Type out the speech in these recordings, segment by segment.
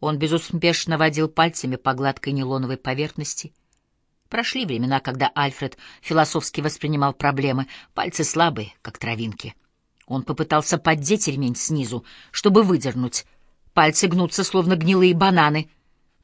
Он безуспешно водил пальцами по гладкой нейлоновой поверхности. Прошли времена, когда Альфред философски воспринимал проблемы, пальцы слабые, как травинки. Он попытался поддеть ремень снизу, чтобы выдернуть. Пальцы гнутся, словно гнилые бананы.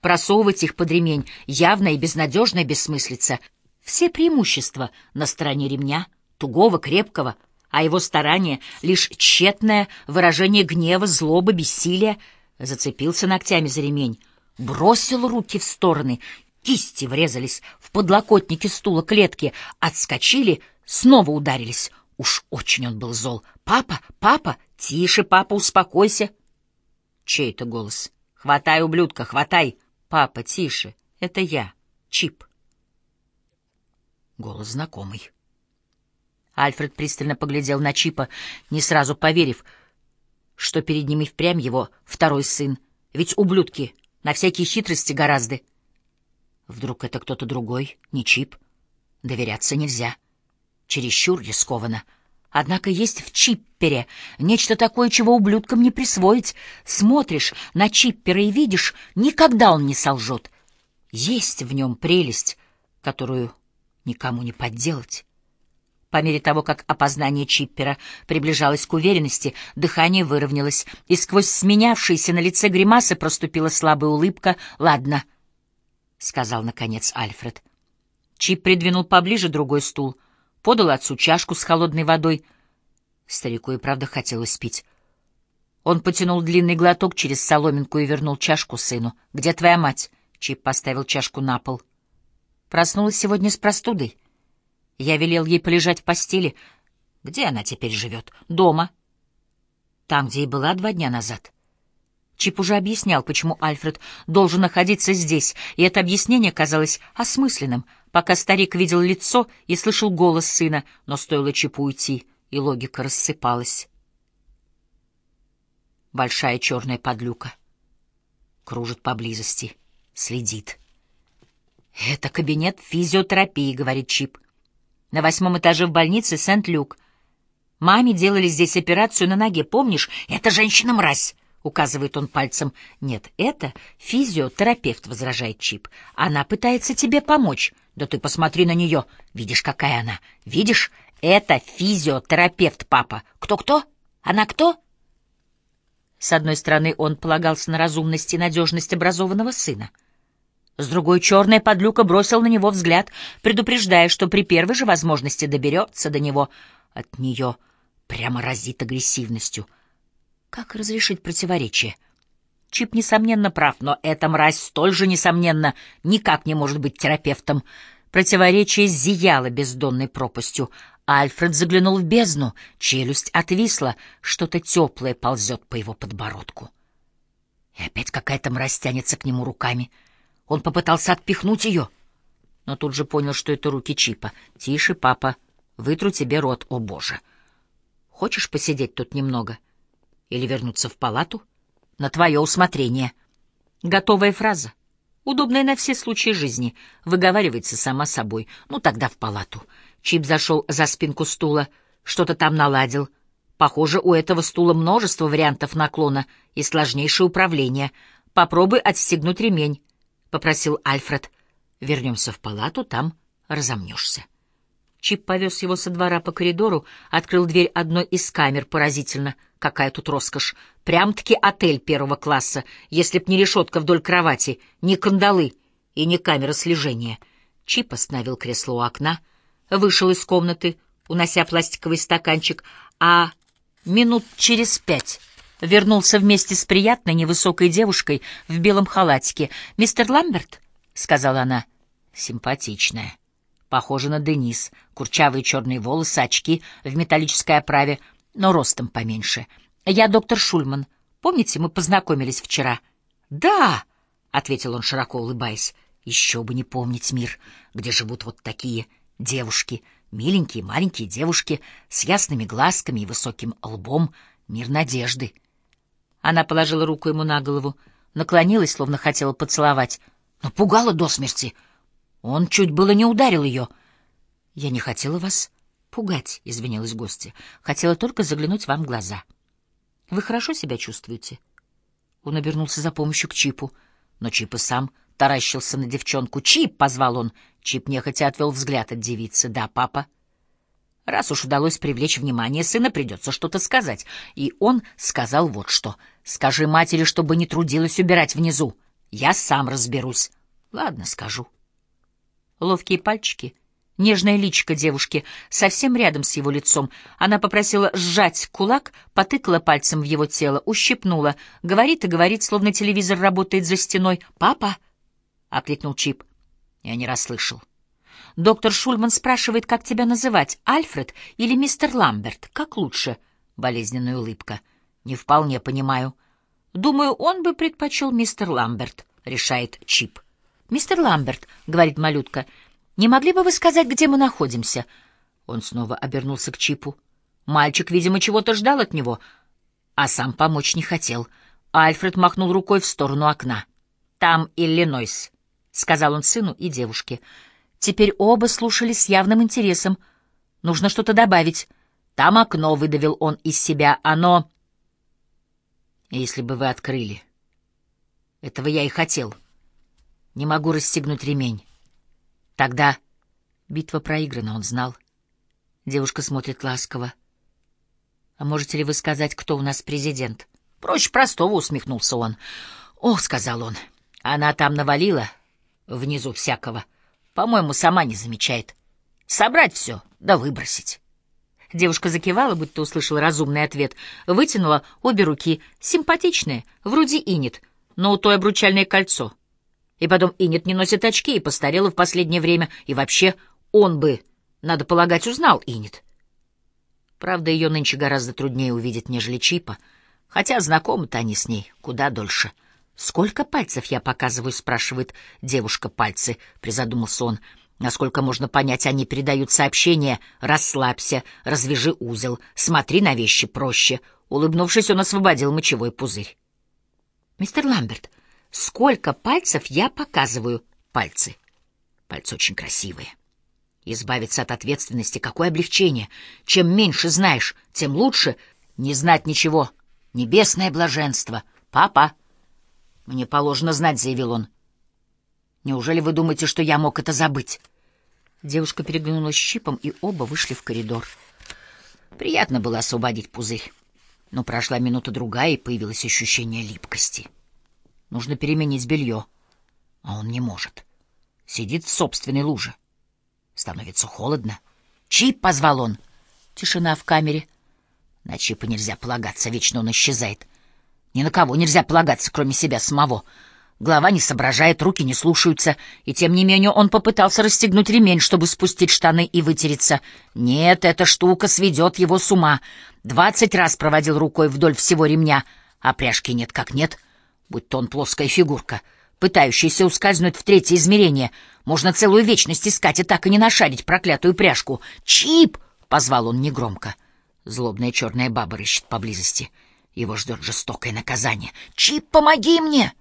Просовывать их под ремень — явная и безнадежная бессмыслица. Все преимущества на стороне ремня, тугого, крепкого, а его старание — лишь тщетное выражение гнева, злобы, бессилия — зацепился ногтями за ремень, бросил руки в стороны, кисти врезались в подлокотники стула клетки, отскочили, снова ударились. Уж очень он был зол. «Папа! Папа! Тише, папа, успокойся!» Чей это голос? «Хватай, ублюдка, хватай!» «Папа, тише! Это я, Чип!» Голос знакомый. Альфред пристально поглядел на Чипа, не сразу поверив — что перед ним и впрямь его второй сын. Ведь ублюдки на всякие хитрости гораздо. Вдруг это кто-то другой, не Чип? Доверяться нельзя. Чересчур рискованно. Однако есть в Чиппере нечто такое, чего ублюдкам не присвоить. Смотришь на Чиппера и видишь, никогда он не солжет. Есть в нем прелесть, которую никому не подделать. По мере того, как опознание Чиппера приближалось к уверенности, дыхание выровнялось, и сквозь сменявшиеся на лице гримасы проступила слабая улыбка. «Ладно», — сказал наконец Альфред. Чип придвинул поближе другой стул, подал отцу чашку с холодной водой. Старику и правда хотелось пить. Он потянул длинный глоток через соломинку и вернул чашку сыну. «Где твоя мать?» Чип поставил чашку на пол. «Проснулась сегодня с простудой». Я велел ей полежать в постели. Где она теперь живет? Дома. Там, где и была два дня назад. Чип уже объяснял, почему Альфред должен находиться здесь, и это объяснение казалось осмысленным, пока старик видел лицо и слышал голос сына, но стоило Чипу уйти, и логика рассыпалась. Большая черная подлюка. Кружит поблизости, следит. «Это кабинет физиотерапии», — говорит Чип на восьмом этаже в больнице Сент-Люк. Маме делали здесь операцию на ноге, помнишь? Это женщина-мразь, указывает он пальцем. Нет, это физиотерапевт, возражает Чип. Она пытается тебе помочь. Да ты посмотри на нее. Видишь, какая она? Видишь? Это физиотерапевт, папа. Кто-кто? Она кто? С одной стороны, он полагался на разумность и надежность образованного сына. С другой черная подлюка бросил на него взгляд, предупреждая, что при первой же возможности доберется до него. От нее прямо разит агрессивностью. Как разрешить противоречие? Чип, несомненно, прав, но эта мразь столь же, несомненно, никак не может быть терапевтом. Противоречие зияло бездонной пропастью. Альфред заглянул в бездну, челюсть отвисла, что-то теплое ползет по его подбородку. И опять какая-то мразь тянется к нему руками — он попытался отпихнуть ее, но тут же понял, что это руки Чипа. «Тише, папа, вытру тебе рот, о боже! Хочешь посидеть тут немного? Или вернуться в палату? На твое усмотрение». Готовая фраза, удобная на все случаи жизни, выговаривается сама собой. Ну, тогда в палату. Чип зашел за спинку стула, что-то там наладил. Похоже, у этого стула множество вариантов наклона и сложнейшее управление. Попробуй отстегнуть ремень попросил Альфред. Вернемся в палату, там разомнешься. Чип повез его со двора по коридору, открыл дверь одной из камер. Поразительно, какая тут роскошь. Прям-таки отель первого класса, если б не решетка вдоль кровати, ни кандалы и ни камера слежения. Чип остановил кресло у окна, вышел из комнаты, унося пластиковый стаканчик, а минут через пять вернулся вместе с приятной невысокой девушкой в белом халатике. «Мистер Ламберт?» — сказала она. «Симпатичная. Похожа на Денис. Курчавые черные волосы, очки в металлической оправе, но ростом поменьше. Я доктор Шульман. Помните, мы познакомились вчера?» «Да!» — ответил он, широко улыбаясь. «Еще бы не помнить мир, где живут вот такие девушки, миленькие маленькие девушки с ясными глазками и высоким лбом, мир надежды». Она положила руку ему на голову, наклонилась, словно хотела поцеловать, но пугала до смерти. Он чуть было не ударил ее. «Я не хотела вас пугать», — извинилась гостья. «Хотела только заглянуть вам в глаза. Вы хорошо себя чувствуете?» Он обернулся за помощью к Чипу, но Чип и сам таращился на девчонку. «Чип!» — позвал он. Чип нехотя отвел взгляд от девицы. «Да, папа». Раз уж удалось привлечь внимание сына, придется что-то сказать. И он сказал вот что. «Скажи матери, чтобы не трудилась убирать внизу. Я сам разберусь». «Ладно, скажу». Ловкие пальчики, нежное личико девушки, совсем рядом с его лицом. Она попросила сжать кулак, потыкала пальцем в его тело, ущипнула. Говорит и говорит, словно телевизор работает за стеной. «Папа!» — окликнул Чип. Я не расслышал. Доктор Шульман спрашивает, как тебя называть, Альфред или мистер Ламберт? Как лучше? Болезненная улыбка. Не вполне понимаю. Думаю, он бы предпочел мистер Ламберт, решает Чип. Мистер Ламберт, говорит малютка, не могли бы вы сказать, где мы находимся? Он снова обернулся к Чипу. Мальчик, видимо, чего-то ждал от него, а сам помочь не хотел. Альфред махнул рукой в сторону окна. «Там Иллинойс», — сказал он сыну и девушке. Теперь оба слушали с явным интересом. Нужно что-то добавить. Там окно, — выдавил он из себя. Оно... Если бы вы открыли. Этого я и хотел. Не могу расстегнуть ремень. Тогда битва проиграна, он знал. Девушка смотрит ласково. «А можете ли вы сказать, кто у нас президент?» «Проще простого», — усмехнулся он. «Ох», — сказал он, — «она там навалила внизу всякого». По-моему, сама не замечает. Собрать все, да выбросить. Девушка закивала, будто услышала разумный ответ, вытянула обе руки, симпатичные, вроде Инет, но у той обручальное кольцо. И потом Инет не носит очки и постарела в последнее время, и вообще он бы, надо полагать, узнал Инет. Правда, ее нынче гораздо труднее увидеть, нежели Чипа, хотя знакомы-то они с ней куда дольше — «Сколько пальцев я показываю?» — спрашивает девушка пальцы, — призадумался он. Насколько можно понять, они передают сообщение «Расслабься, развяжи узел, смотри на вещи проще». Улыбнувшись, он освободил мочевой пузырь. «Мистер Ламберт, сколько пальцев я показываю?» «Пальцы. Пальцы очень красивые. Избавиться от ответственности — какое облегчение. Чем меньше знаешь, тем лучше. Не знать ничего. Небесное блаженство. Папа!» «Мне положено знать», — заявил он. «Неужели вы думаете, что я мог это забыть?» Девушка переглянулась с Чипом, и оба вышли в коридор. Приятно было освободить пузырь. Но прошла минута-другая, и появилось ощущение липкости. Нужно переменить белье. А он не может. Сидит в собственной луже. Становится холодно. «Чип!» — позвал он. Тишина в камере. На Чипа нельзя полагаться, вечно он исчезает. Ни на кого нельзя полагаться, кроме себя самого. Голова не соображает, руки не слушаются, и тем не менее он попытался расстегнуть ремень, чтобы спустить штаны и вытереться. Нет, эта штука сведет его с ума. Двадцать раз проводил рукой вдоль всего ремня, а пряжки нет как нет, будь то он плоская фигурка, пытающаяся ускользнуть в третье измерение. Можно целую вечность искать и так и не нашарить проклятую пряжку. «Чип!» — позвал он негромко. Злобная черная баба рыщет поблизости — его ждет жестокое наказание. «Чип, помоги мне!»